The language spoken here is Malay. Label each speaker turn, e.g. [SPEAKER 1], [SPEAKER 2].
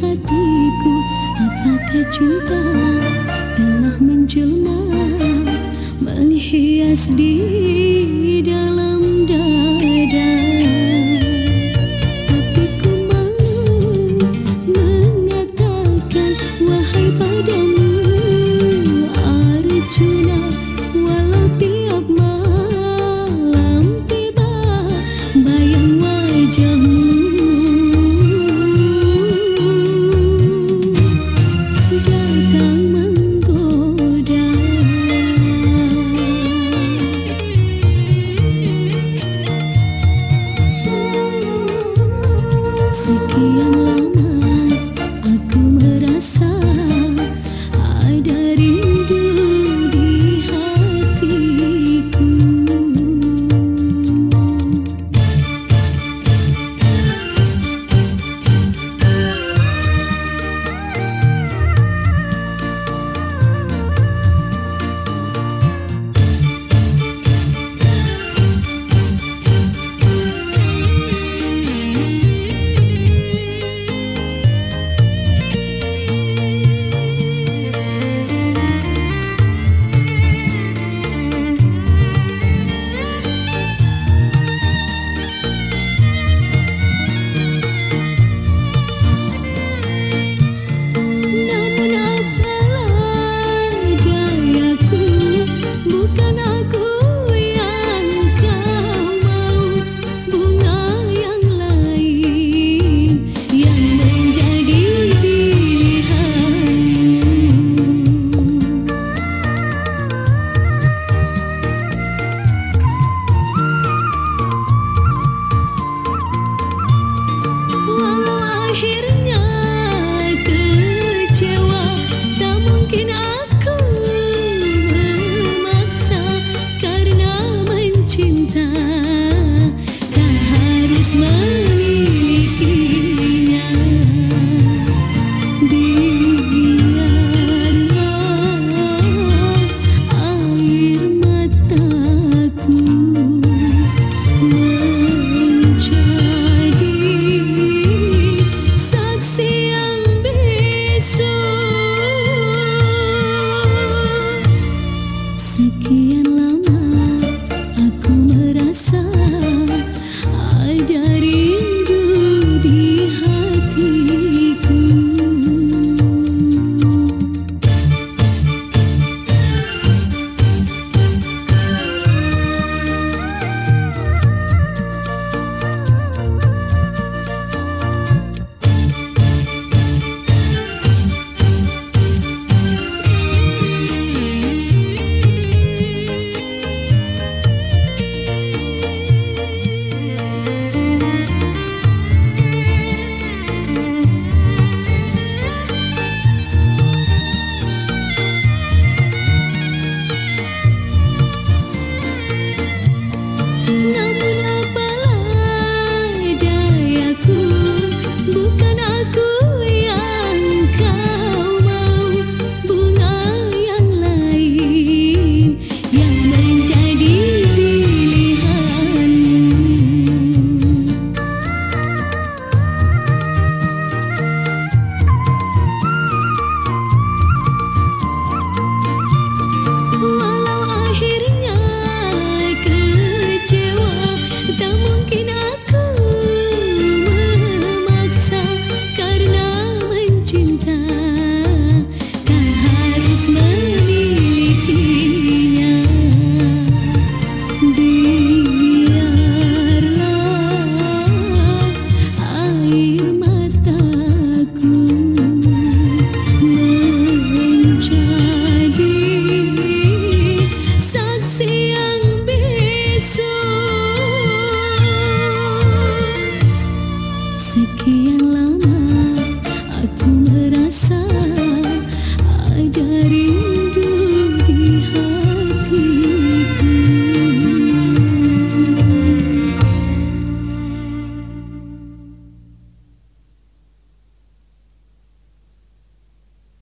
[SPEAKER 1] hatiku Apakah cinta telah menjelma Menghias diri